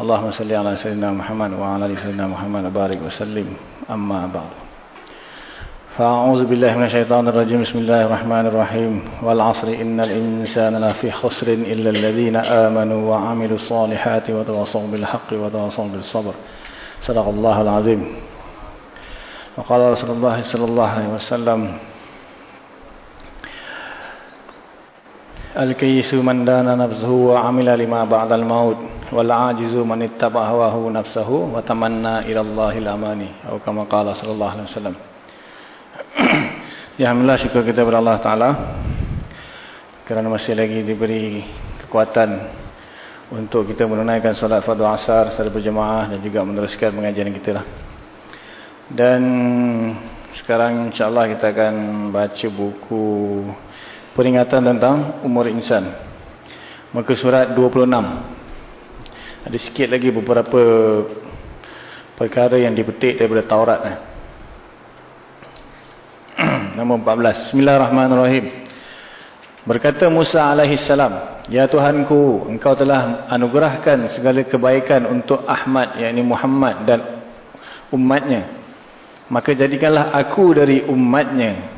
اللهم صل على سيدنا محمد وعلى آل سيدنا محمد وبارك وسلم. أما بعد. فأعوذ بالله من الشيطان الرجيم. بسم الله الرحمن الرحيم. والعصر إن الإنسان لفي خسر إلا الذين آمنوا وعملوا الصالحات وتواصوا بالحق وتواصوا بالصبر. صدق الله العظيم. وقال رسول الله صلى الله عليه وسلم الكيس من دان نفسه وعمل لما بعد الموت والعاجز من اتبع هواه نفسه وتمنى إلى الله الأماني أو كما قال صلى الله عليه وسلم Ya Alhamdulillah syukur kita kepada Allah Ta'ala Kerana masih lagi diberi kekuatan Untuk kita menunaikan salat fardu asar secara berjemaah Dan juga meneruskan pengajian kita lah. Dan sekarang insyaAllah kita akan baca buku Peringatan tentang umur insan Muka surat 26 Ada sikit lagi beberapa Perkara yang dipetik daripada Taurat. Nombor 14. Bismillahirrahmanirrahim. Berkata Musa alaihi salam, "Ya Tuhanku, Engkau telah anugerahkan segala kebaikan untuk Ahmad, yakni Muhammad dan umatnya. Maka jadikanlah aku dari umatnya.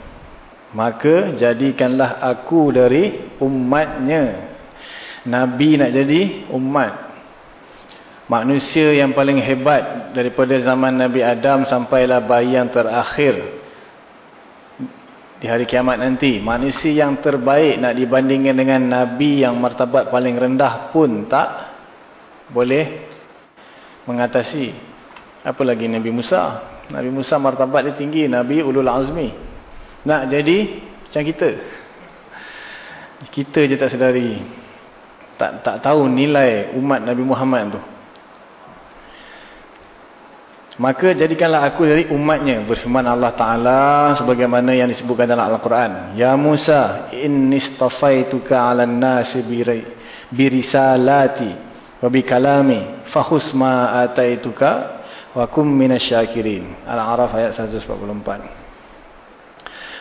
Maka jadikanlah aku dari umatnya." Nabi nak jadi umat. Manusia yang paling hebat daripada zaman Nabi Adam sampailah bayi yang terakhir di hari kiamat nanti manusia yang terbaik nak dibandingkan dengan nabi yang martabat paling rendah pun tak boleh mengatasi apalagi Nabi Musa Nabi Musa martabat dia tinggi Nabi Ulul Azmi nak jadi macam kita kita je tak sedari tak tak tahu nilai umat Nabi Muhammad tu Maka jadikanlah aku dari umatnya. Berfirman Allah Ta'ala sebagaimana yang disebutkan dalam Al-Quran. Ya Musa, inni stafaituka ala nasi birisalati wa bikalami fahus ma ataituka wa kum minasyakirin. Al-A'raf ayat 144.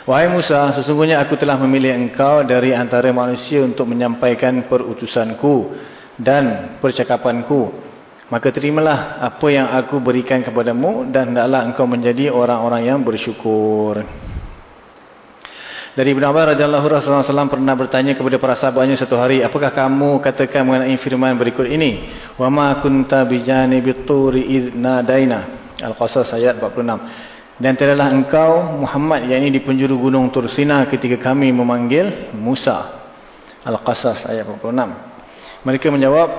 Wahai Musa, sesungguhnya aku telah memilih engkau dari antara manusia untuk menyampaikan perutusanku dan percakapanku Maka terimalah apa yang aku berikan kepadamu dan hendaklah engkau menjadi orang-orang yang bersyukur. Dari Ibn Abbas radhiyallahu SAW pernah bertanya kepada para sahabatnya satu hari, apakah kamu katakan mengenai firman berikut ini? Wa ma kunta bijanibi turi idna daina. Al-Qasas ayat 46. Dan tidaklah engkau Muhammad yang ini di penjuru gunung Tursina ketika kami memanggil Musa. Al-Qasas ayat 46. Mereka menjawab,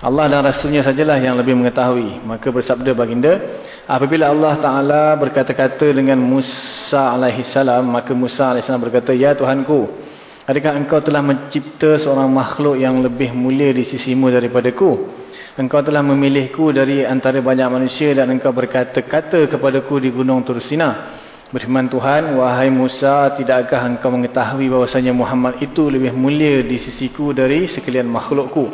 Allah dan Rasulnya sajalah yang lebih mengetahui. Maka bersabda baginda, apabila Allah Ta'ala berkata-kata dengan Musa AS, maka Musa AS berkata, Ya Tuhanku, adakah engkau telah mencipta seorang makhluk yang lebih mulia di sisimu daripadaku? Engkau telah memilihku dari antara banyak manusia dan engkau berkata-kata kepadaku di gunung Tursina. Berfirman Tuhan, wahai Musa, tidakkah engkau mengetahui bahawasanya Muhammad itu lebih mulia di sisiku dari sekalian makhlukku?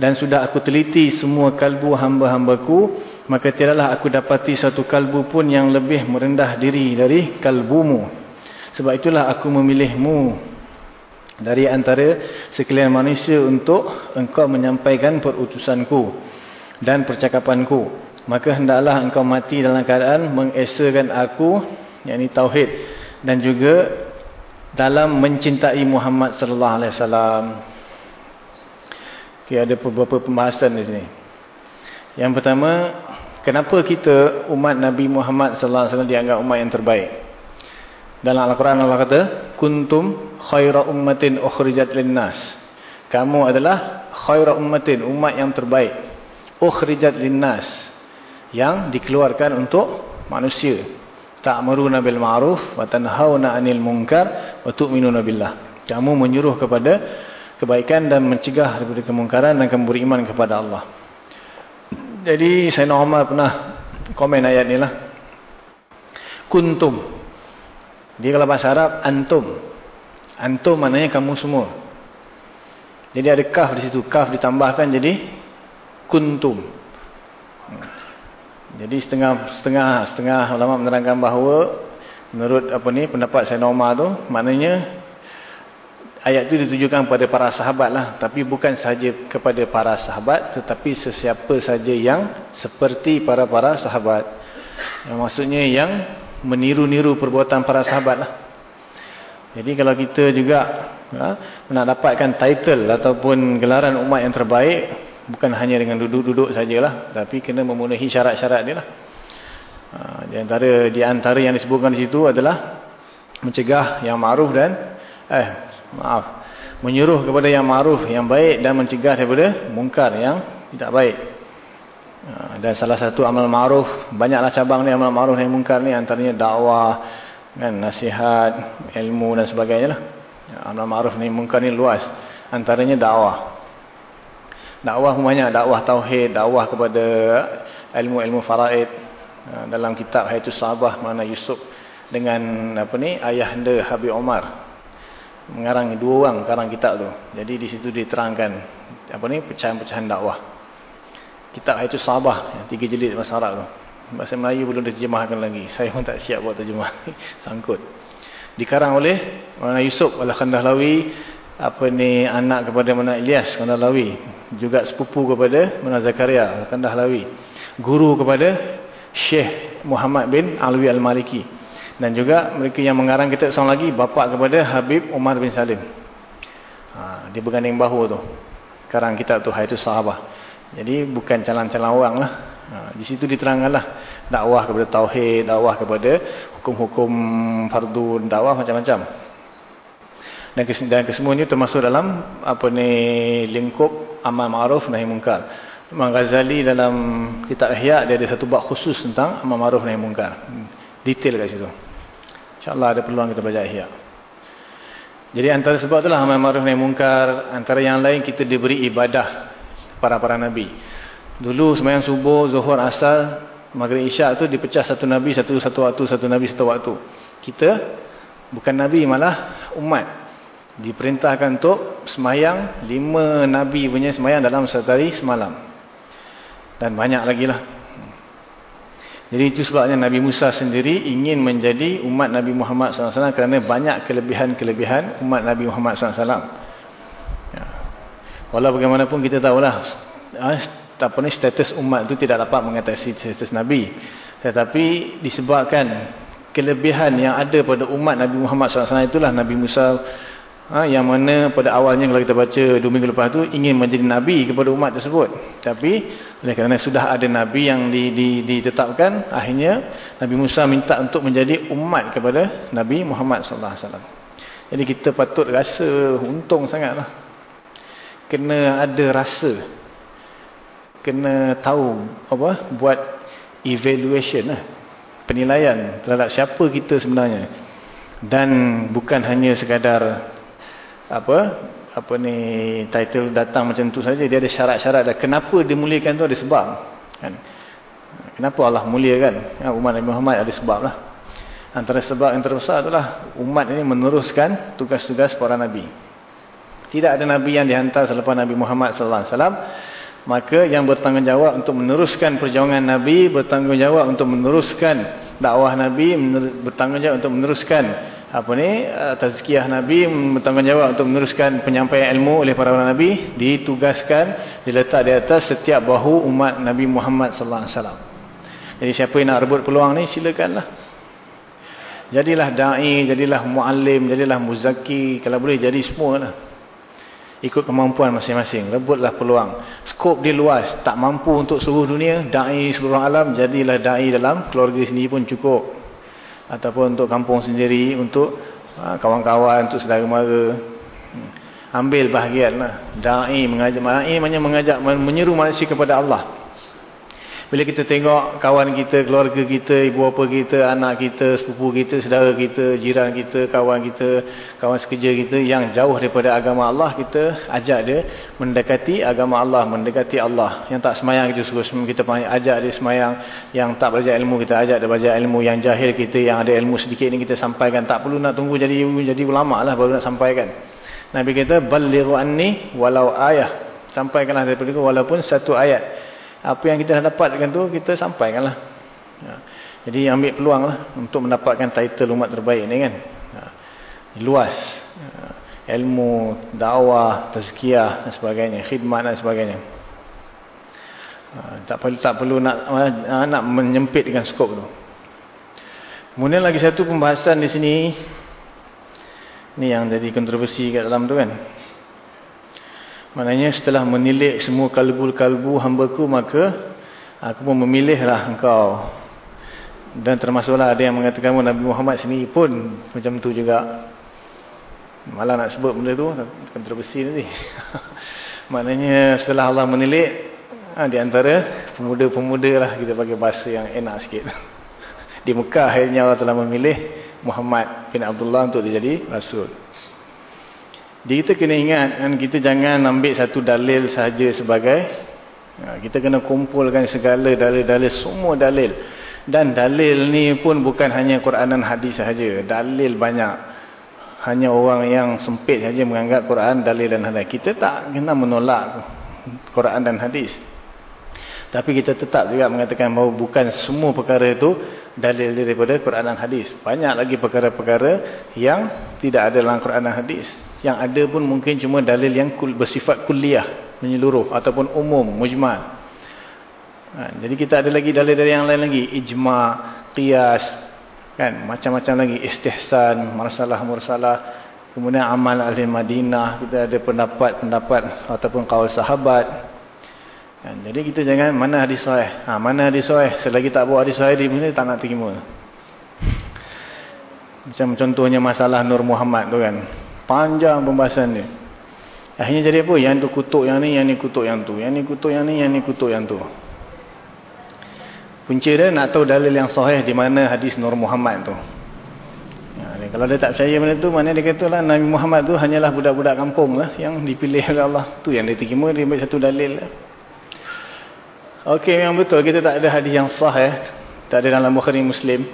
dan sudah aku teliti semua kalbu hamba-hambaku maka tidaklah aku dapati satu kalbu pun yang lebih merendah diri dari kalbumu sebab itulah aku memilihmu dari antara sekalian manusia untuk engkau menyampaikan perutusanku dan percakapanku maka hendaklah engkau mati dalam keadaan mengesakan aku yakni tauhid dan juga dalam mencintai Muhammad sallallahu alaihi wasallam Okay, ada beberapa pembahasan di sini. Yang pertama, kenapa kita umat Nabi Muhammad sallallahu alaihi wasallam dianggap umat yang terbaik? Dalam Al-Quran Allah kata, "Kuntum khaira ummatin ukhrijat linnas." Kamu adalah khaira ummatin, umat yang terbaik. Ukhrijat linnas, yang dikeluarkan untuk manusia. Ta'muruna bil ma'ruf wa tanhauna 'anil munkar wa tu'minuna billah. Kamu menyuruh kepada kebaikan dan mencegah daripada kemungkaran dan kamu beriman kepada Allah. Jadi Sayyidina Umar pernah komen ayat ni lah. Kuntum. Dia kalau bahasa Arab, antum. Antum maknanya kamu semua. Jadi ada kaf di situ. Kaf ditambahkan jadi kuntum. Jadi setengah setengah setengah ulama menerangkan bahawa menurut apa ni pendapat Sayyidina tu maknanya ayat itu ditujukan kepada para sahabat lah. Tapi bukan sahaja kepada para sahabat. Tetapi sesiapa saja yang seperti para-para sahabat. Yang maksudnya yang meniru-niru perbuatan para sahabat lah. Jadi kalau kita juga ha, nak dapatkan title ataupun gelaran umat yang terbaik. Bukan hanya dengan duduk-duduk sajalah. Tapi kena memenuhi syarat-syarat dia lah. Ha, di antara, di antara yang disebutkan di situ adalah mencegah yang ma'ruf dan eh maaf menyuruh kepada yang ma'ruf yang baik dan mencegah daripada mungkar yang tidak baik dan salah satu amal ma'ruf banyaklah cabang ni amal ma'ruf dan mungkar ni antaranya dakwah kan nasihat ilmu dan sebagainya lah ha, amal ma'ruf ni mungkar ni luas antaranya dakwah dakwah banyak dakwah tauhid dakwah kepada ilmu-ilmu faraid ha, dalam kitab Hayatus Sahabah mana Yusuf dengan apa ni ayahanda Habib Omar mengarang dua orang karang kitab tu. Jadi di situ diterangkan apa ni pecahan-pecahan dakwah. Kitab itu Sabah tiga jilid bahasa Arab tu. Bahasa Melayu belum diterjemahkan lagi. Saya pun tak siap buat terjemah. Sangkut. Dikarang oleh Mana Yusuf Al-Khandahlawi apa ni anak kepada Mana Ilyas Khandahlawi, juga sepupu kepada Mana Zakaria Al-Khandahlawi. Guru kepada Syekh Muhammad bin Alwi Al-Maliki. Dan juga mereka yang mengarang kita seorang lagi bapa kepada Habib Umar bin Salim. Ha, dia berganding bahu tu. Karang kitab tu itu sahabat. Jadi bukan calang-calang orang lah. Ha, di situ diterangkanlah dakwah kepada tauhid, dakwah kepada hukum-hukum fardu, dakwah macam-macam. Dan, kes, dan kesemua ini termasuk dalam apa ni lingkup amal ma'ruf nahi munkar. Imam Ghazali dalam kitab Ihya dia ada satu bab khusus tentang amal ma'ruf nahi munkar detail kat situ. InsyaAllah ada peluang kita baca ihya. Jadi antara sebab itulah amal ma'ruf nahi mungkar, antara yang lain kita diberi ibadah para-para nabi. Dulu sembahyang subuh, zuhur, asar, maghrib isyak tu dipecah satu nabi satu satu waktu, satu nabi satu waktu. Kita bukan nabi malah umat. Diperintahkan untuk sembahyang lima nabi punya sembahyang dalam satu hari semalam. Dan banyak lagi lah. Jadi itu sebabnya Nabi Musa sendiri ingin menjadi umat Nabi Muhammad SAW kerana banyak kelebihan-kelebihan umat Nabi Muhammad SAW. Walau bagaimanapun kita tahulah ah, apa ni status umat itu tidak dapat mengatasi status Nabi. Tetapi disebabkan kelebihan yang ada pada umat Nabi Muhammad SAW itulah Nabi Musa ha, yang mana pada awalnya kalau kita baca dua minggu lepas tu ingin menjadi Nabi kepada umat tersebut. Tapi oleh kerana sudah ada Nabi yang di, di, ditetapkan akhirnya Nabi Musa minta untuk menjadi umat kepada Nabi Muhammad SAW jadi kita patut rasa untung sangatlah kena ada rasa. Kena tahu apa buat evaluation lah. Penilaian terhadap siapa kita sebenarnya. Dan bukan hanya sekadar apa apa ni title datang macam tu saja. Dia ada syarat-syarat dah. Kenapa dimuliakan tu ada sebab kan? Kenapa Allah muliakan? Ya, umat Nabi Muhammad ada sebab lah. Antara sebab yang terbesar adalah umat ini meneruskan tugas-tugas para nabi tidak ada nabi yang dihantar selepas Nabi Muhammad sallallahu alaihi wasallam maka yang bertanggungjawab untuk meneruskan perjuangan nabi bertanggungjawab untuk meneruskan dakwah nabi bertanggungjawab untuk meneruskan apa ni uh, tazkiyah nabi bertanggungjawab untuk meneruskan penyampaian ilmu oleh para nabi ditugaskan diletak di atas setiap bahu umat Nabi Muhammad sallallahu alaihi wasallam. Jadi siapa yang nak rebut peluang ni silakanlah. Jadilah dai, jadilah muallim, jadilah muzaki, kalau boleh jadi semualah. Ikut kemampuan masing-masing, rebutlah peluang. Skop dia luas, tak mampu untuk seluruh dunia, dai seluruh alam, jadilah dai dalam keluarga sendiri pun cukup. Ataupun untuk kampung sendiri untuk ha, kawan-kawan untuk saudara mara. Hmm. ambil bahagian lah da'i mengajak da'i hanya mengajak menyeru manusia kepada Allah Bila kita tengok kawan kita, keluarga kita, ibu bapa kita, anak kita, sepupu kita, saudara kita, jiran kita, kawan kita, kawan sekerja kita yang jauh daripada agama Allah, kita ajak dia mendekati agama Allah, mendekati Allah. Yang tak semayang kita suruh kita ajak dia semayang. Yang tak belajar ilmu kita ajak dia belajar ilmu. Yang jahil kita, yang ada ilmu sedikit ni kita sampaikan. Tak perlu nak tunggu jadi jadi ulama lah baru nak sampaikan. Nabi kata, Balighu anni walau ayah. Sampaikanlah daripada itu walaupun satu ayat apa yang kita dapatkan tu kita sampaikanlah. Ya. Jadi ambil peluang lah untuk mendapatkan title umat terbaik ni kan. Ya. Luas. Ya. Ilmu, dakwah, tazkiyah dan sebagainya, khidmat dan sebagainya. Tak perlu tak perlu nak nak menyempit dengan skop tu. Kemudian lagi satu pembahasan di sini ni yang jadi kontroversi kat dalam tu kan. Maknanya setelah menilik semua kalbu-kalbu hambaku maka aku pun memilihlah engkau. Dan termasuklah ada yang mengatakan Nabi Muhammad sendiri pun macam tu juga. Malah nak sebut benda tu kontroversi nanti. Maknanya setelah Allah menilik ha, di antara pemuda-pemuda lah kita pakai bahasa yang enak sikit. Di Mekah akhirnya Allah telah memilih Muhammad bin Abdullah untuk dijadi rasul. Jadi kita kena ingat kan kita jangan ambil satu dalil saja sebagai ha, kita kena kumpulkan segala dalil-dalil semua dalil. Dan dalil ni pun bukan hanya Quran dan hadis saja dalil banyak. Hanya orang yang sempit saja menganggap Quran dalil dan hadis. Kita tak kena menolak Quran dan hadis tapi kita tetap juga mengatakan bahawa bukan semua perkara itu dalil daripada Quran dan hadis banyak lagi perkara-perkara yang tidak ada dalam Quran dan hadis yang ada pun mungkin cuma dalil yang bersifat kuliah, menyeluruh ataupun umum, mujmal. Ha, jadi kita ada lagi dalil-dalil yang lain lagi. Ijma, qiyas, kan? macam-macam lagi. Istihsan, marsalah-mursalah. Kemudian amal ahli Madinah. Kita ada pendapat-pendapat ataupun kaul sahabat. Kan? Jadi kita jangan mana hadis sahih. Ha, mana hadis sahih. Selagi tak bawa hadis sahih, dia tak nak terima. Macam contohnya masalah Nur Muhammad tu kan. Panjang pembahasan dia. Akhirnya jadi apa? Yang tu kutuk yang ni, yang ni kutuk yang tu. Yang ni kutuk yang ni, yang ni kutuk yang tu. Punca dia nak tahu dalil yang sahih di mana hadis Nur Muhammad tu. Ya, kalau dia tak percaya benda tu, mana dia kata lah Nabi Muhammad tu hanyalah budak-budak kampung lah yang dipilih oleh Allah. Tu yang dia terima, dia ambil satu dalil lah. Okey, yang betul. Kita tak ada hadis yang sahih. Tak ada dalam Bukhari Muslim.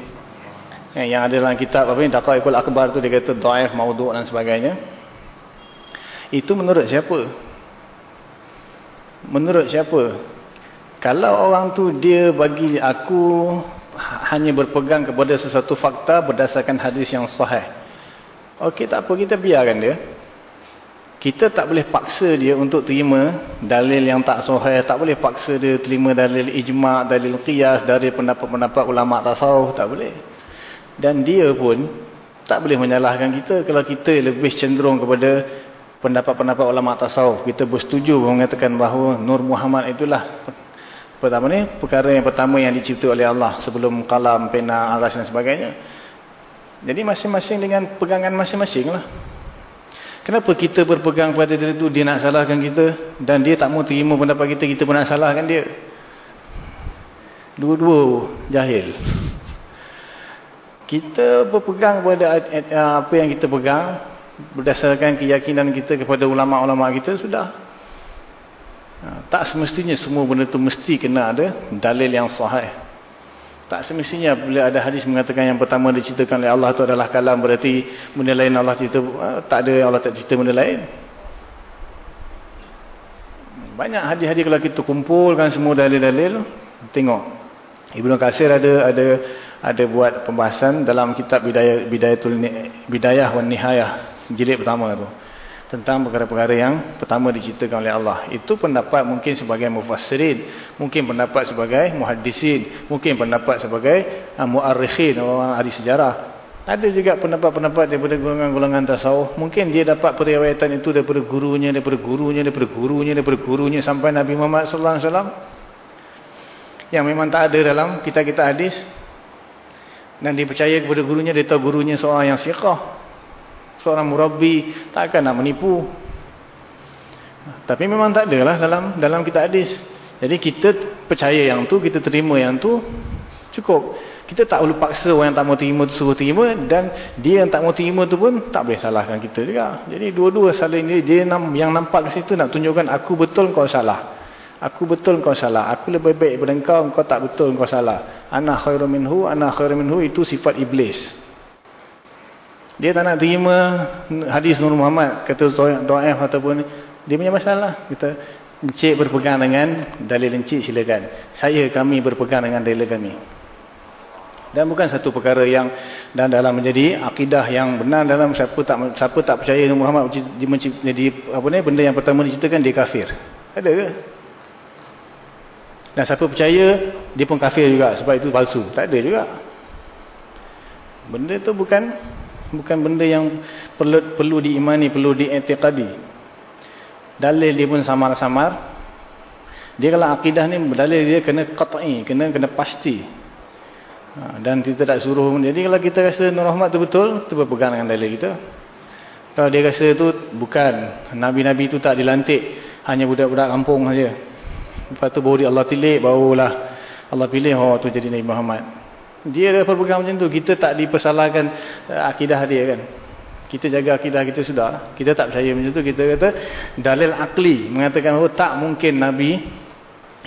Eh, yang ada dalam kitab apa ni Daqaiqul Akbar tu dia kata dhaif, maudhu' dan sebagainya. Itu menurut siapa? Menurut siapa? Kalau orang tu dia bagi aku hanya berpegang kepada sesuatu fakta berdasarkan hadis yang sahih. Okey, tak apa kita biarkan dia. Kita tak boleh paksa dia untuk terima dalil yang tak sahih, tak boleh paksa dia terima dalil ijma', dalil qiyas dari pendapat-pendapat ulama tasawuf, tak boleh. Dan dia pun tak boleh menyalahkan kita kalau kita lebih cenderung kepada pendapat-pendapat ulama tasawuf. Kita bersetuju mengatakan bahawa Nur Muhammad itulah pertama ni perkara yang pertama yang dicipta oleh Allah sebelum kalam, pena, aras dan sebagainya. Jadi masing-masing dengan pegangan masing-masing lah. Kenapa kita berpegang pada dia itu, dia nak salahkan kita dan dia tak mau terima pendapat kita, kita pun nak salahkan dia. Dua-dua jahil. Kita berpegang pada apa yang kita pegang berdasarkan keyakinan kita kepada ulama-ulama kita sudah. Ha, tak semestinya semua benda itu mesti kena ada dalil yang sahih tak semestinya bila ada hadis mengatakan yang pertama diceritakan oleh Allah itu adalah kalam berarti benda lain Allah cerita ha, tak ada Allah tak cerita benda lain. Banyak hadis-hadis kalau kita kumpulkan semua dalil-dalil tengok. Ibnu Qasir ada ada ada buat pembahasan dalam kitab Bidayah Bidayatul Bidayah wan Nihayah jilid pertama tu tentang perkara-perkara yang pertama diceritakan oleh Allah. Itu pendapat mungkin sebagai mufassirin, mungkin pendapat sebagai muhaddisin, mungkin pendapat sebagai uh, muarrikhin orang ahli sejarah. Ada juga pendapat-pendapat daripada golongan-golongan tasawuf. Mungkin dia dapat periwayatan itu daripada gurunya, daripada gurunya, daripada gurunya, daripada gurunya sampai Nabi Muhammad sallallahu alaihi wasallam. Yang memang tak ada dalam kitab-kitab hadis dan dia percaya kepada gurunya, dia tahu gurunya seorang yang siqah. Seorang murabbi, takkan nak menipu. Tapi memang tak adalah dalam dalam kitab hadis. Jadi kita percaya yang tu, kita terima yang tu, cukup. Kita tak perlu paksa orang yang tak mau terima tu suruh terima dan dia yang tak mau terima tu pun tak boleh salahkan kita juga. Jadi dua-dua saling dia, dia yang nampak ke situ nak tunjukkan aku betul kau salah. Aku betul kau salah. Aku lebih baik daripada kau, kau tak betul kau salah. Ana khairu minhu, ana khairu minhu itu sifat iblis. Dia tak nak terima hadis Nur Muhammad kata doa ataupun dia punya masalah. Kita encik berpegang dengan dalil encik silakan. Saya kami berpegang dengan dalil kami. Dan bukan satu perkara yang dan dalam menjadi akidah yang benar dalam siapa tak siapa tak percaya Muhammad jadi apa ni benda yang pertama diceritakan dia kafir. Ada ke? Dan siapa percaya dia pun kafir juga sebab itu palsu. Tak ada juga. Benda tu bukan bukan benda yang perlu perlu diimani, perlu diiktikadi. Dalil dia pun samar-samar. Dia kalau akidah ni dalil dia kena qat'i, kena kena pasti. Ha, dan kita tak suruh jadi kalau kita rasa Nur Rahmat tu betul tu berpegang dengan dalil kita kalau dia rasa tu bukan Nabi-Nabi tu tak dilantik hanya budak-budak kampung saja lepas tu baru dia Allah tilik barulah Allah pilih oh tu jadi Nabi Muhammad dia dah berpegang macam tu kita tak dipersalahkan uh, akidah dia kan kita jaga akidah kita sudah kita tak percaya macam tu kita kata dalil akli mengatakan oh tak mungkin Nabi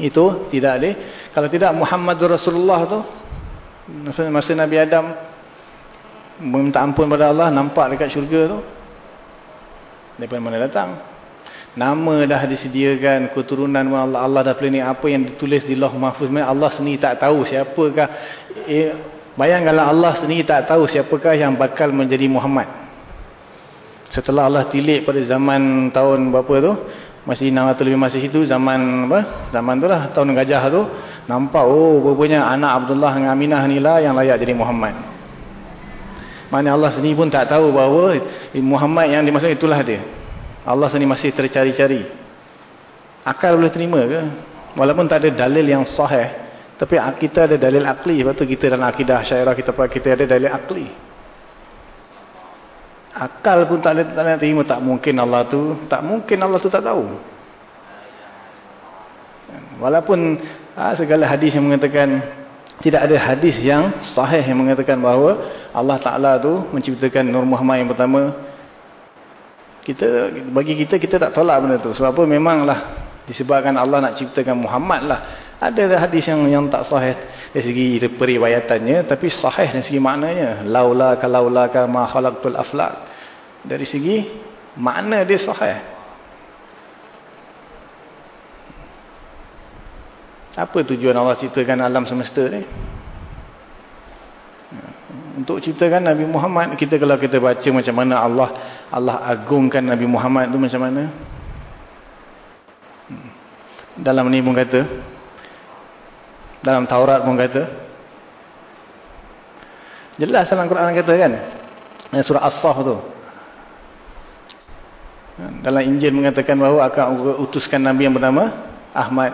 itu tidak ada kalau tidak Muhammad Rasulullah tu Masa Nabi Adam meminta ampun pada Allah, nampak dekat syurga tu. Daripada mana datang? Nama dah disediakan, keturunan Allah, Allah dah planning apa yang ditulis di loh mahfuz. Allah sendiri tak tahu siapakah. Eh, bayangkanlah Allah sendiri tak tahu siapakah yang bakal menjadi Muhammad. Setelah Allah tilik pada zaman tahun berapa tu, masih 600 lebih masih itu zaman apa? Zaman tu lah tahun gajah tu nampak oh rupanya anak Abdullah dengan Aminah ni lah yang layak jadi Muhammad. Mana Allah sendiri pun tak tahu bahawa Muhammad yang dimaksud itulah dia. Allah sendiri masih tercari-cari. Akal boleh terima ke? Walaupun tak ada dalil yang sahih, tapi kita ada dalil akli. Sebab tu kita dalam akidah syairah kita kita ada dalil akli. Akal pun tak ada tak terima tak mungkin Allah tu, tak mungkin Allah tu tak tahu. Walaupun ha, segala hadis yang mengatakan tidak ada hadis yang sahih yang mengatakan bahawa Allah Taala tu menciptakan Nur Muhammad yang pertama. Kita bagi kita kita tak tolak benda tu. Sebab apa? Memanglah disebabkan Allah nak ciptakan Muhammad lah. Ada hadis yang yang tak sahih dari segi periwayatannya tapi sahih dari segi maknanya. Laula kalaula kama khalaqtul aflaq. Dari segi makna dia sahih. Apa tujuan Allah ciptakan alam semesta ni untuk ciptakan Nabi Muhammad kita kalau kita baca macam mana Allah Allah agungkan Nabi Muhammad tu macam mana hmm. dalam ni pun kata dalam Taurat pun kata. Jelas dalam Quran kata kan. Surah As-Saf tu. Dalam Injil mengatakan bahawa akan utuskan Nabi yang bernama Ahmad.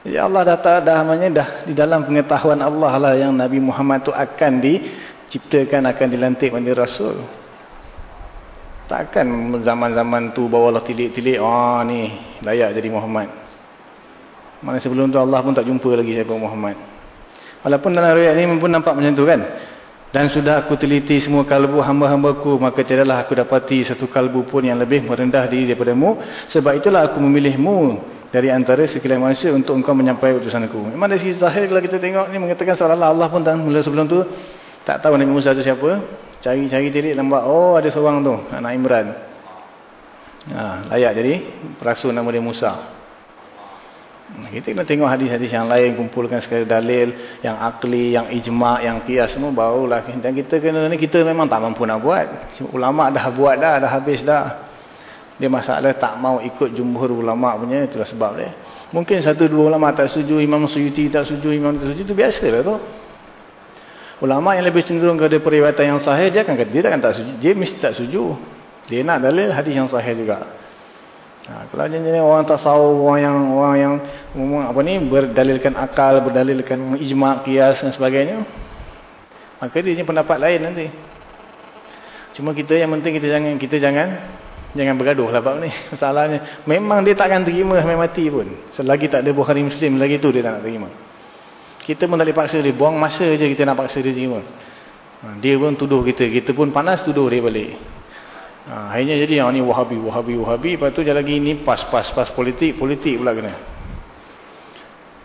Ya Allah dah dah namanya dah di dalam pengetahuan Allah lah yang Nabi Muhammad tu akan diciptakan akan dilantik menjadi rasul. Takkan zaman-zaman tu bawa Allah tilik-tilik, oh ni layak jadi Muhammad. Mana sebelum tu Allah pun tak jumpa lagi siapa Muhammad. Walaupun dalam riwayat ni pun nampak macam tu kan. Dan sudah aku teliti semua kalbu hamba-hambaku. Maka tidaklah aku dapati satu kalbu pun yang lebih merendah diri daripada-Mu. Sebab itulah aku memilihmu dari antara sekalian manusia untuk engkau menyampai utusan aku. Memang dari sisi zahir kalau kita tengok ni mengatakan seolah Allah pun tak mula sebelum tu. Tak tahu Nabi Musa tu siapa. Cari-cari tirik nampak. Oh ada seorang tu. Anak Imran. Ha, layak jadi. Perasul nama dia Musa. Kita kena tengok hadis-hadis yang lain, kumpulkan sekali dalil, yang akli, yang ijma', yang kias semua barulah. Dan kita kena ni kita memang tak mampu nak buat. Ulama dah buat dah, dah habis dah. Dia masalah tak mau ikut jumhur ulama punya, itulah sebab dia. Mungkin satu dua ulama tak setuju, Imam Suyuti tak setuju, Imam tak setuju, itu biasa lah tu. Ulama yang lebih cenderung kepada periwayatan yang sahih, dia akan kata, dia takkan tak setuju. Dia mesti tak setuju. Dia nak dalil hadis yang sahih juga. Ha, kalau jenis orang tasawuf, orang yang orang yang apa ni berdalilkan akal, berdalilkan ijma, kias dan sebagainya, maka dia punya pendapat lain nanti. Cuma kita yang penting kita jangan kita jangan Jangan bergaduh lah bab ni. Masalahnya, memang dia takkan terima sampai mati pun. Selagi tak ada Bukhari Muslim, lagi tu dia tak nak terima. Kita pun tak boleh paksa dia. Buang masa je kita nak paksa dia terima. Ha, dia pun tuduh kita. Kita pun panas tuduh dia balik. Ha, akhirnya jadi yang ni wahabi, wahabi, wahabi. Lepas tu lagi ni pas, pas, pas politik. Politik pula kena.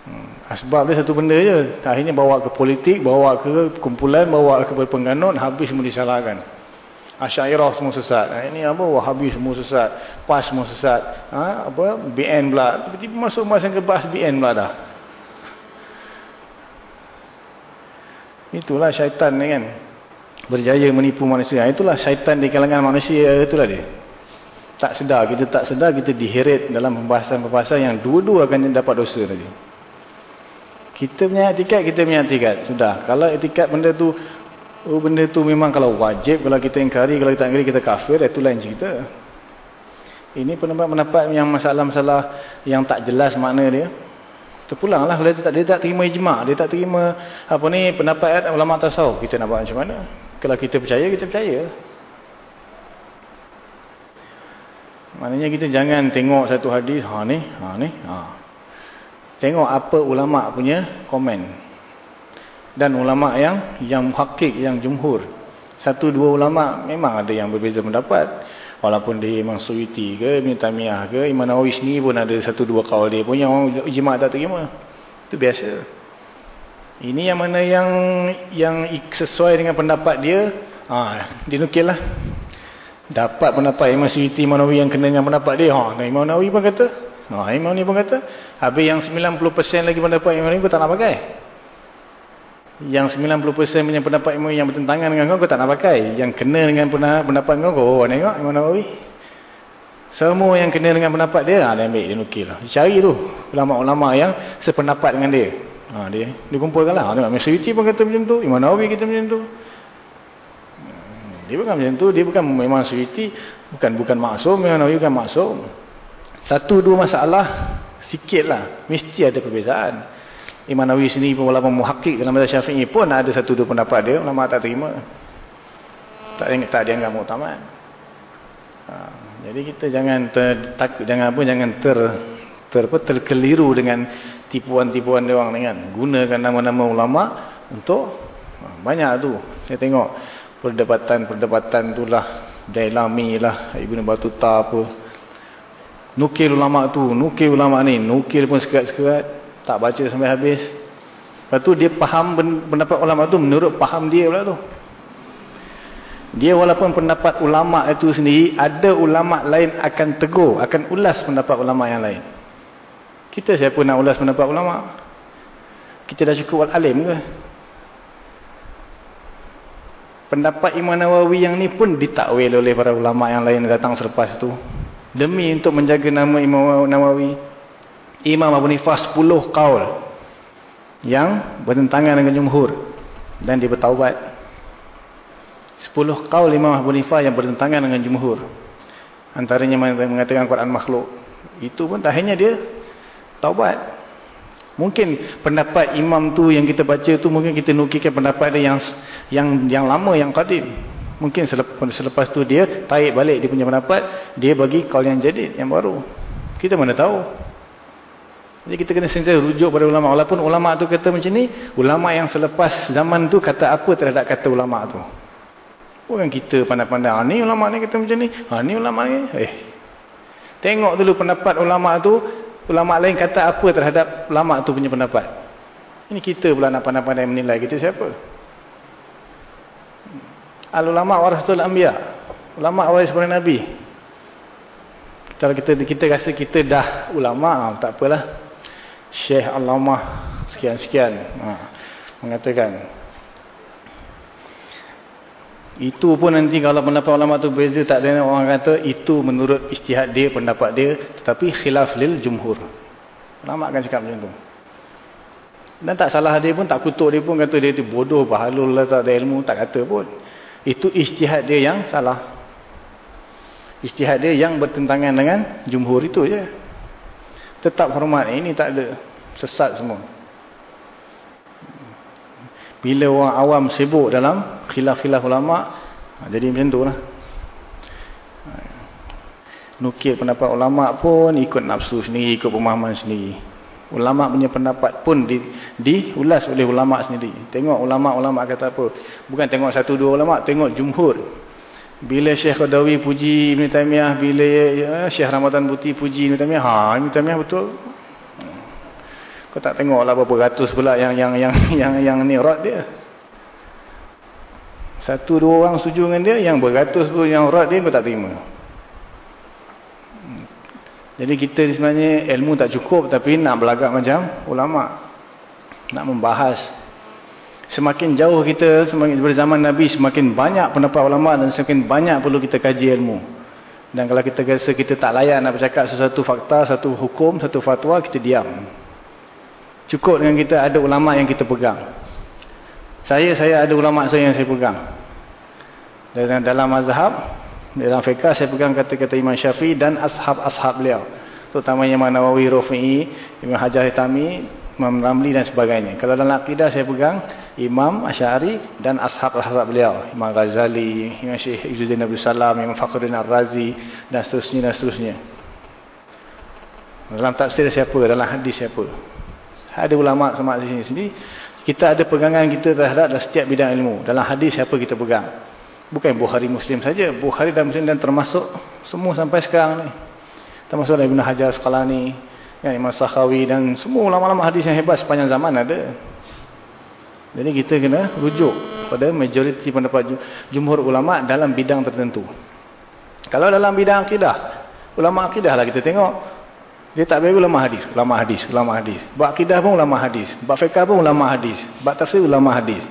Hmm, asbab dia satu benda je. Akhirnya bawa ke politik, bawa ke kumpulan, bawa ke pengganut. Habis semua disalahkan. Asyairah semua sesat. Ha, ini apa? Wahabi semua sesat. PAS semua sesat. Ha, apa? BN pula. Tiba-tiba masuk masa ke bahas BN pula dah. Itulah syaitan ni kan. Berjaya menipu manusia. Itulah syaitan di kalangan manusia. Itulah dia. Tak sedar. Kita tak sedar. Kita diheret dalam pembahasan-pembahasan yang dua-dua akan dapat dosa tadi. Kita punya etikat, kita punya etikat. Sudah. Kalau etikat benda tu, oh benda tu memang kalau wajib, kalau kita ingkari, kalau kita ingkari, kita kafir, itu lain cerita. Ini pendapat-pendapat yang masalah-masalah yang tak jelas makna dia. Terpulanglah kalau dia tak, dia tak terima ijma', dia tak terima apa ni pendapat ulama tasawuf. Kita nak buat macam mana? Kalau kita percaya, kita percaya. Maknanya kita jangan tengok satu hadis, ha ni, ha ni, ha. Tengok apa ulama punya komen. Dan ulama yang yang muhakkik, yang jumhur. Satu dua ulama memang ada yang berbeza pendapat. Walaupun dia Imam Suyuti ke, Ibn Tamiyah ke, Imam Nawawi sendiri pun ada satu dua kaul dia pun yang orang ijma' tak terima. Itu biasa. Ini yang mana yang yang sesuai dengan pendapat dia, ha, dinukil lah. Dapat pendapat Imam Suyuti, Imam Nawawi yang kena dengan pendapat dia. Ha, Imam Nawawi pun kata. Ha, Imam Nawawi pun kata. Habis yang 90% lagi pendapat Imam Nawawi pun tak nak pakai yang 90% punya pendapat ilmu yang bertentangan dengan kau, kau tak nak pakai. Yang kena dengan pendapat kau, kau oh, tengok Imam Nawawi. Semua yang kena dengan pendapat dia, ha, dia ambil, dia nukil. Lah. Cari tu ulama-ulama yang sependapat dengan dia. Ha, dia dia kumpulkan lah. Imam Syuiti pun kata macam tu, Imam Nawawi kata macam tu. Dia bukan macam tu, dia bukan memang Syuiti, bukan bukan maksum, Imam Nawawi bukan maksum. Satu dua masalah, sikit lah. Mesti ada perbezaan. Imam Nawawi sendiri pun walaupun muhakkik dalam mazhab Syafi'i pun ada satu dua pendapat dia ulama tak terima. Tak ingat tak dianggap muktamad. Ha, jadi kita jangan ter, takut jangan apa jangan ter ter apa terkeliru dengan tipuan-tipuan dia orang dengan gunakan nama-nama ulama untuk ha, banyak tu. Saya tengok perdebatan-perdebatan itulah Dailami lah Ibnu Batuta apa nukil ulama tu nukil ulama ni nukil pun sekat-sekat tak baca sampai habis. Lepas tu dia faham pendapat ulama tu menurut faham dia pula tu. Dia walaupun pendapat ulama itu sendiri, ada ulama lain akan tegur, akan ulas pendapat ulama yang lain. Kita siapa nak ulas pendapat ulama? Kita dah cukup alim ke? Pendapat Imam Nawawi yang ni pun ditakwil oleh para ulama yang lain datang selepas tu. Demi untuk menjaga nama Imam Nawawi. Imam Abu Nifah 10 kaul yang bertentangan dengan jumhur dan dia bertaubat. 10 kaul Imam Abu Nifah yang bertentangan dengan jumhur. Antaranya mengatakan Quran makhluk. Itu pun tak hanya dia taubat. Mungkin pendapat imam tu yang kita baca tu mungkin kita nukilkan pendapat dia yang yang yang lama yang qadim. Mungkin selepas, selepas tu dia tarik balik dia punya pendapat dia bagi kaul yang jadid yang baru. Kita mana tahu jadi kita kena sentiasa rujuk pada ulama. Walaupun ulama tu kata macam ni, ulama yang selepas zaman tu kata apa terhadap kata ulama tu. Bukan kita pandai-pandai, ha, ni ulama ni kata macam ni, ha, ni ulama ni. Eh. Tengok dulu pendapat ulama tu, ulama lain kata apa terhadap ulama tu punya pendapat. Ini kita pula nak pandai-pandai menilai kita siapa. Al-ulama warasatul anbiya. Ulama waris para nabi. Kalau kita kita rasa kita dah ulama, tak apalah. Syekh Al-Lamah. Sekian-sekian. Ha, mengatakan itu pun nanti kalau pendapat ulama tu berbeza tak ada orang kata itu menurut istihad dia pendapat dia. Tetapi khilaf lil jumhur. Ulama akan cakap macam tu. Dan tak salah dia pun tak kutuk dia pun kata dia tu bodoh bahalul lah tak ada ilmu tak kata pun. Itu istihad dia yang salah. Istihad dia yang bertentangan dengan jumhur itu je tetap hormat ini tak ada sesat semua bila orang awam sibuk dalam khilaf-khilaf ulama ha, jadi macam tu lah nukil pendapat ulama pun ikut nafsu sendiri, ikut pemahaman sendiri. Ulama punya pendapat pun di, diulas oleh ulama sendiri. Tengok ulama-ulama kata apa. Bukan tengok satu dua ulama, tengok jumhur. Bila Syekh Qadawi puji Ibn Taymiyah, bila ya, Syekh Ramadan Buti puji Ibn Taymiyah, ha Ibn Taymiyah betul. Kau tak tengoklah berapa ratus pula yang yang yang yang yang ni rot dia. Satu dua orang setuju dengan dia, yang beratus pun yang rot dia kau tak terima. Jadi kita sebenarnya ilmu tak cukup tapi nak belagak macam ulama. Nak membahas. Semakin jauh kita semakin daripada zaman Nabi semakin banyak pendapat ulama dan semakin banyak perlu kita kaji ilmu. Dan kalau kita rasa kita tak layak nak bercakap sesuatu fakta, satu hukum, satu fatwa, kita diam. Cukup dengan kita ada ulama yang kita pegang. Saya, saya ada ulama saya yang saya pegang. Dan dalam mazhab, dalam fiqah saya pegang kata-kata Imam Syafi'i dan ashab-ashab beliau. Terutama Imam Nawawi, Rufi'i, Imam Hajar Hitami, Imam Ramli dan sebagainya. Kalau dalam akidah saya pegang Imam Asy'ari dan ashab-ashab beliau. Imam Ghazali, Imam Syekh Izzuddin Abdul Salam, Imam Fakhruddin Ar-Razi dan seterusnya dan seterusnya. Dalam tafsir siapa? Dalam hadis siapa? Ada ulama sama di sini. Kita ada pegangan kita terhadap setiap bidang ilmu. Dalam hadis siapa kita pegang? Bukan Bukhari Muslim saja, Bukhari dan Muslim dan termasuk semua sampai sekarang ni. Termasuk Ibn Hajar Asqalani, ya, Imam Sakhawi dan semua ulama-ulama hadis yang hebat sepanjang zaman ada. Jadi kita kena rujuk pada majoriti pendapat jumhur ulama dalam bidang tertentu. Kalau dalam bidang akidah, ulama akidah lah kita tengok. Dia tak bagi ulama hadis, ulama hadis, ulama hadis. Bab akidah pun ulama hadis, bab fiqh pun ulama hadis, bab tafsir ulama hadis.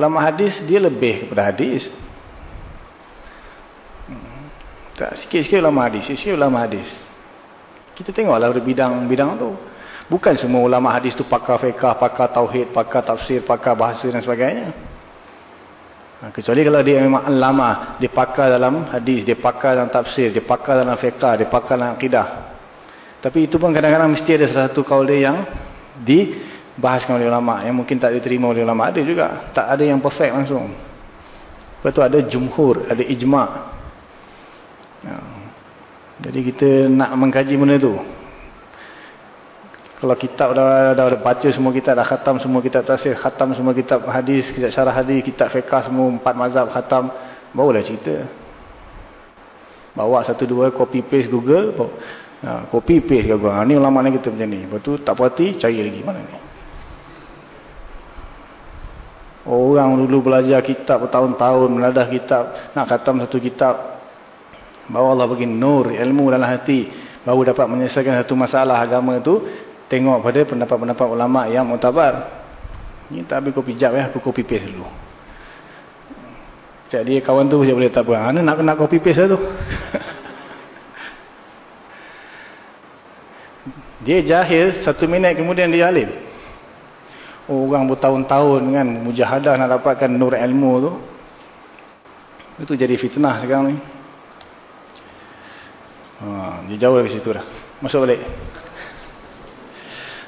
Ulama hadis dia lebih kepada hadis. Tak sikit-sikit ulama hadis, sikit-sikit ulama hadis. Kita tengoklah bidang-bidang tu. Bukan semua ulama hadis tu pakar fiqah, pakar tauhid, pakar tafsir, pakar bahasa dan sebagainya. Ha, kecuali kalau dia memang ulama, dia pakar dalam hadis, dia pakar dalam tafsir, dia pakar dalam fiqah, dia pakar dalam akidah. Tapi itu pun kadang-kadang mesti ada satu kaul dia yang dibahaskan oleh ulama, yang mungkin tak diterima oleh ulama. Ada juga, tak ada yang perfect langsung. Lepas tu ada jumhur, ada ijma' Ya. Jadi kita nak mengkaji benda tu. Kalau kitab dah, dah, dah baca semua kitab, dah khatam semua kitab tafsir, khatam semua kitab hadis, kitab syarah hadis, kitab fiqah semua, empat mazhab khatam, barulah cerita. Bawa satu dua copy paste Google, ha, copy paste Google. Ha, ni ulama ni kita macam ni. Lepas tu tak puati, cari lagi mana ni. Orang dulu belajar kitab bertahun-tahun, meladah kitab, nak khatam satu kitab, Bahawa Allah bagi nur, ilmu dalam hati. Baru dapat menyelesaikan satu masalah agama itu. Tengok pada pendapat-pendapat ulama yang mutabar. Tak habis kopi jap ya. Aku kopi paste dulu. Jadi kawan tu boleh tak apa. Mana nak nak kopi paste lah tu. dia jahil. Satu minit kemudian dia alim. Orang bertahun-tahun kan. Mujahadah nak dapatkan nur ilmu tu. Itu jadi fitnah sekarang ni. Ha, dia jauh dari situ dah. Masuk balik.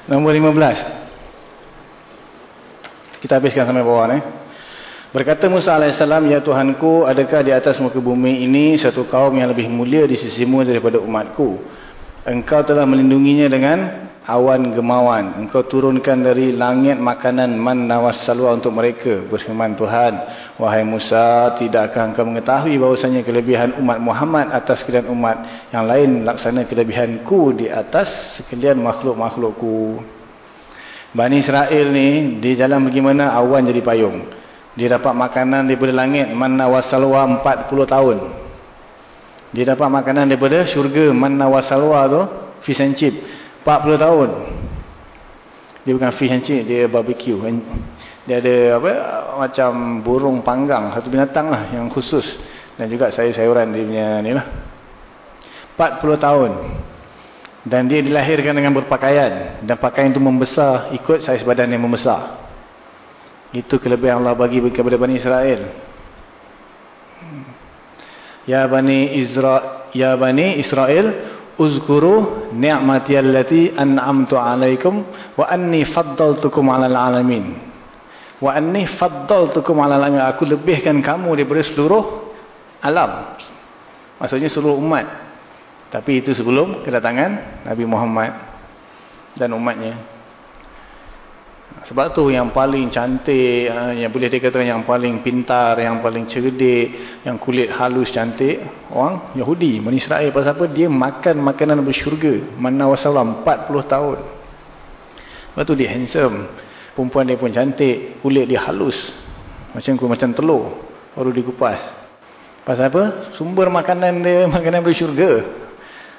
Nombor 15. Kita habiskan sampai bawah ni. Berkata Musa AS, Ya Tuhanku, adakah di atas muka bumi ini satu kaum yang lebih mulia di sisimu daripada umatku? Engkau telah melindunginya dengan awan gemawan. Engkau turunkan dari langit makanan man nawas salwa untuk mereka. Berfirman Tuhan, Wahai Musa, tidakkah engkau mengetahui bahawasanya kelebihan umat Muhammad atas sekalian umat yang lain laksana kelebihanku di atas sekalian makhluk-makhlukku. Bani Israel ni, di jalan bagaimana awan jadi payung. Dia dapat makanan daripada langit man nawas salwa 40 tahun. Dia dapat makanan daripada syurga man nawas salwa tu, fish and chip. 40 tahun. Dia bukan fish and chip, dia barbecue. Dia ada apa macam burung panggang, satu binatang lah yang khusus. Dan juga sayur-sayuran dia punya ni lah. 40 tahun. Dan dia dilahirkan dengan berpakaian. Dan pakaian itu membesar ikut saiz badan yang membesar. Itu kelebihan Allah bagi kepada Bani Israel. Ya Bani Israel, ya Bani Israel, uzkuru ni'mati allati an'amtu 'alaikum wa anni faddaltukum 'alal 'alamin. Wa anni faddaltukum 'alal 'alamin. Aku lebihkan kamu daripada seluruh alam. Maksudnya seluruh umat. Tapi itu sebelum kedatangan Nabi Muhammad dan umatnya. Sebab tu yang paling cantik, ah, yang boleh dikatakan yang paling pintar, yang paling cerdik, yang kulit halus cantik, orang Yahudi, Bani Israel. Pasal apa? Dia makan makanan bersyurga. Mana wassalam, 40 tahun. Sebab tu dia handsome. Perempuan dia pun cantik, kulit dia halus. Macam macam telur, baru dikupas. Pasal apa? Sumber makanan dia, makanan bersyurga.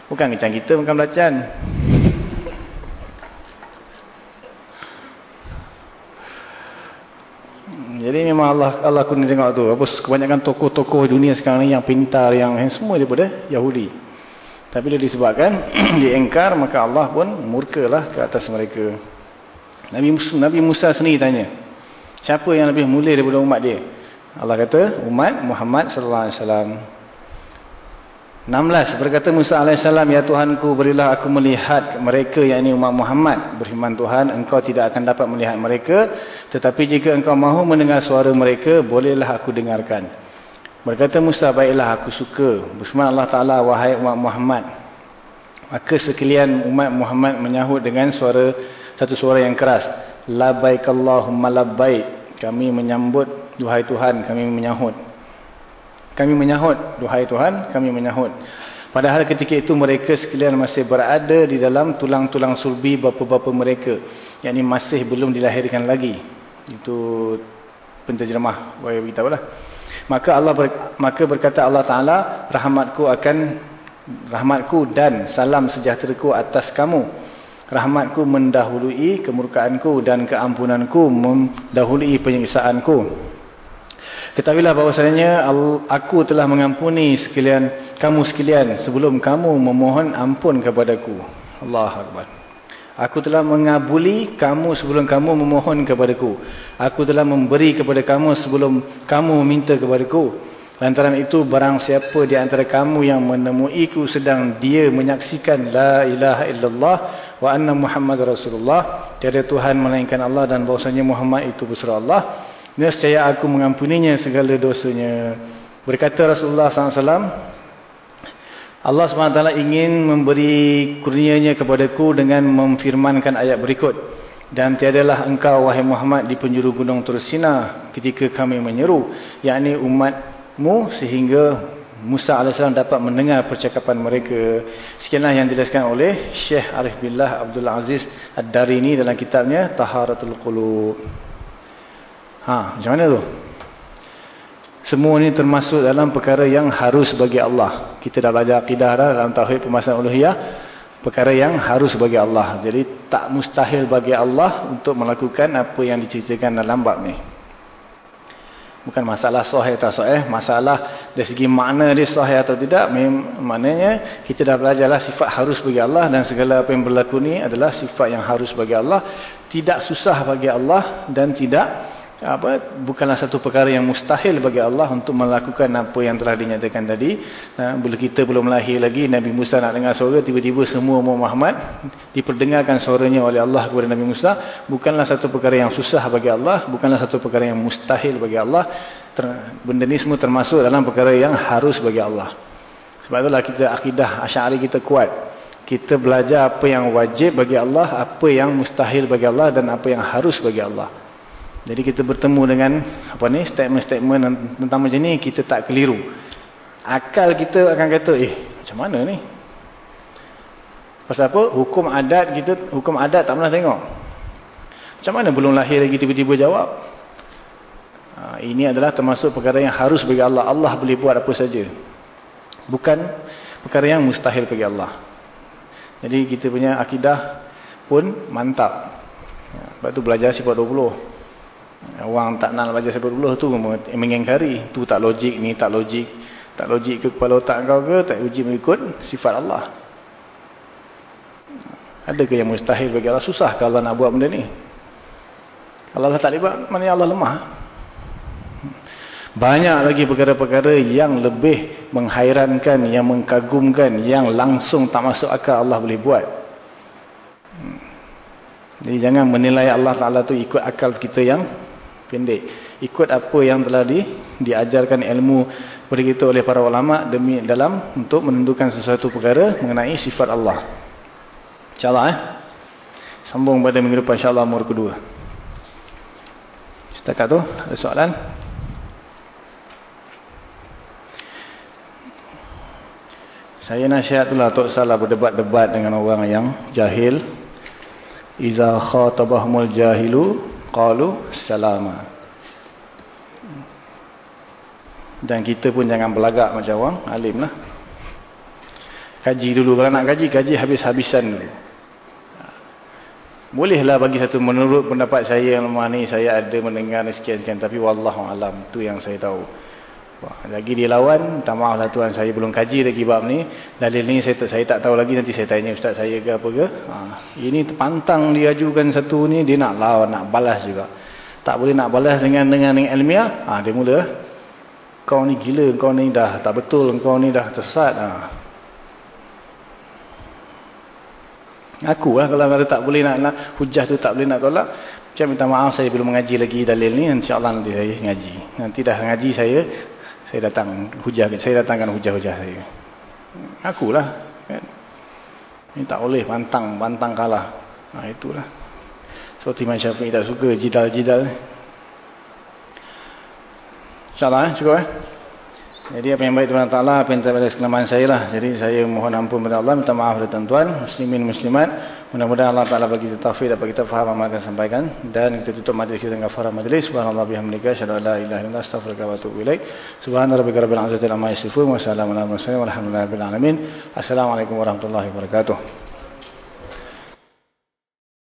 Bukan macam kita makan belacan. Jadi memang Allah Allah kena tengok tu. Apa kebanyakan tokoh-tokoh dunia sekarang ni yang pintar yang, yang semua daripada Yahudi. Tapi dia disebabkan diengkar maka Allah pun murkalah ke atas mereka. Nabi Musa, Nabi Musa sendiri tanya. Siapa yang lebih mulia daripada umat dia? Allah kata umat Muhammad sallallahu alaihi wasallam. 16 berkata Musa AS Ya Tuhanku berilah aku melihat mereka yang ini umat Muhammad. Berfirman Tuhan engkau tidak akan dapat melihat mereka Tetapi jika engkau mahu mendengar suara mereka Bolehlah aku dengarkan. Berkata Musa baiklah aku suka. Berfirman Allah Ta'ala wahai umat Muhammad Maka sekalian umat Muhammad menyahut dengan suara Satu suara yang keras. Labaik Allahumma labaik Kami menyambut Duhai Tuhan kami menyahut kami menyahut, duhai Tuhan, kami menyahut. Padahal ketika itu mereka sekalian masih berada di dalam tulang-tulang sulbi bapa-bapa mereka. Yang ini masih belum dilahirkan lagi. Itu penterjemah. Boleh beritahu lah. Maka, Allah ber, maka berkata Allah Ta'ala, rahmatku akan, rahmatku dan salam sejahteraku atas kamu. Rahmatku mendahului kemurkaanku dan keampunanku mendahului penyiksaanku. Ketahuilah bahawasanya aku telah mengampuni sekalian kamu sekalian sebelum kamu memohon ampun kepadaku. Allah Akbar. Aku telah mengabuli kamu sebelum kamu memohon kepadaku. Aku telah memberi kepada kamu sebelum kamu meminta kepadaku. Lantaran itu barang siapa di antara kamu yang menemuiku sedang dia menyaksikan la ilaha illallah wa anna muhammad rasulullah. Tiada Tuhan melainkan Allah dan bahawasanya Muhammad itu besar Allah. Nescaya aku mengampuninya segala dosanya. Berkata Rasulullah SAW, Allah SWT ingin memberi kurnianya kepadaku dengan memfirmankan ayat berikut. Dan tiadalah engkau, wahai Muhammad, di penjuru gunung Tursina ketika kami menyeru, yakni umatmu sehingga Musa AS dapat mendengar percakapan mereka. Sekianlah yang dijelaskan oleh Syekh Arif Billah Abdul Aziz Ad-Darini dalam kitabnya Taharatul Qulub. Ha, macam mana tu? Semua ni termasuk dalam perkara yang harus bagi Allah. Kita dah belajar akidah dah dalam tauhid pemasangan uluhiyah. Perkara yang harus bagi Allah. Jadi tak mustahil bagi Allah untuk melakukan apa yang diceritakan dalam bab ni. Bukan masalah sahih atau sahih. Masalah dari segi makna dia sahih atau tidak. Maknanya kita dah belajarlah sifat harus bagi Allah. Dan segala apa yang berlaku ni adalah sifat yang harus bagi Allah. Tidak susah bagi Allah dan tidak apa bukanlah satu perkara yang mustahil bagi Allah untuk melakukan apa yang telah dinyatakan tadi. Ha, bila kita belum lahir lagi Nabi Musa nak dengar suara tiba-tiba semua Muhammad diperdengarkan suaranya oleh Allah kepada Nabi Musa. Bukanlah satu perkara yang susah bagi Allah bukanlah satu perkara yang mustahil bagi Allah. Benda ni semua termasuk dalam perkara yang harus bagi Allah. Sebab itulah kita akidah asyari kita kuat. Kita belajar apa yang wajib bagi Allah apa yang mustahil bagi Allah dan apa yang harus bagi Allah jadi kita bertemu dengan apa ni statement-statement tentang macam ni kita tak keliru. Akal kita akan kata eh macam mana ni? Pasal apa? Hukum adat kita hukum adat tak pernah tengok. Macam mana belum lahir lagi tiba-tiba jawab? Ha, ini adalah termasuk perkara yang harus bagi Allah. Allah boleh buat apa saja. Bukan perkara yang mustahil bagi Allah. Jadi kita punya akidah pun mantap. Ya, sebab tu belajar sifat 20. Orang tak nak baca sebab dulu tu mengingkari. Tu tak logik ni, tak logik. Tak logik ke kepala otak kau ke, tak uji mengikut sifat Allah. Adakah yang mustahil bagi Allah? Susah kalau Allah nak buat benda ni. Kalau Allah tak libat, mana Allah lemah? Banyak lagi perkara-perkara yang lebih menghairankan, yang mengkagumkan, yang langsung tak masuk akal Allah boleh buat. Jadi jangan menilai Allah Ta'ala tu ikut akal kita yang pendek. Ikut apa yang telah di, diajarkan ilmu kita oleh para ulama demi dalam untuk menentukan sesuatu perkara mengenai sifat Allah. InsyaAllah eh. Sambung pada minggu depan insyaAllah umur kedua. Setakat tu ada soalan? Saya nasihat itulah tak salah berdebat-debat dengan orang yang jahil. Iza khatabahumul jahilu qalu salama. Dan kita pun jangan belagak macam orang alim lah. Kaji dulu. Kalau nak kaji, kaji habis-habisan dulu. Bolehlah bagi satu menurut pendapat saya yang lemah ni, saya ada mendengar sekian-sekian. Tapi wallahualam, tu yang saya tahu. Lagi dia lawan, minta maaf lah tuan saya belum kaji lagi bab ni. Dalil ni saya tak, saya tak tahu lagi nanti saya tanya ustaz saya ke apa ke. Ha, ini pantang dia ajukan satu ni dia nak lawan, nak balas juga. Tak boleh nak balas dengan dengan, dengan ilmiah. Ha, dia mula kau ni gila, kau ni dah tak betul, kau ni dah tersat. Ha. Aku lah kalau kata tak boleh nak, nak hujah tu tak boleh nak tolak. Macam minta maaf saya belum mengaji lagi dalil ni. InsyaAllah nanti saya ngaji. Nanti dah ngaji saya saya datang hujah saya datangkan hujah-hujah saya akulah kan tak boleh pantang pantang kalah nah ha, itulah seperti Imam Syafi'i tak suka jidal-jidal insyaallah eh? cukup eh jadi apa yang baik Tuhan Ta'ala, apa yang terbaik kelemahan saya lah. Jadi saya mohon ampun kepada Allah, minta maaf kepada tuan-tuan, muslimin, muslimat. Mudah-mudahan Allah Ta'ala bagi kita taufik dapat kita faham apa yang sampaikan. Dan kita tutup majlis kita dengan farah majlis. Subhanallah bihamdika, syara'ala la ilaha illa astaghfirullah wa atubu ilaih. Subhanallah rabbi rabbil azzatil amma yasifun. Wassalamualaikum warahmatullahi wabarakatuh. Assalamualaikum warahmatullahi wabarakatuh.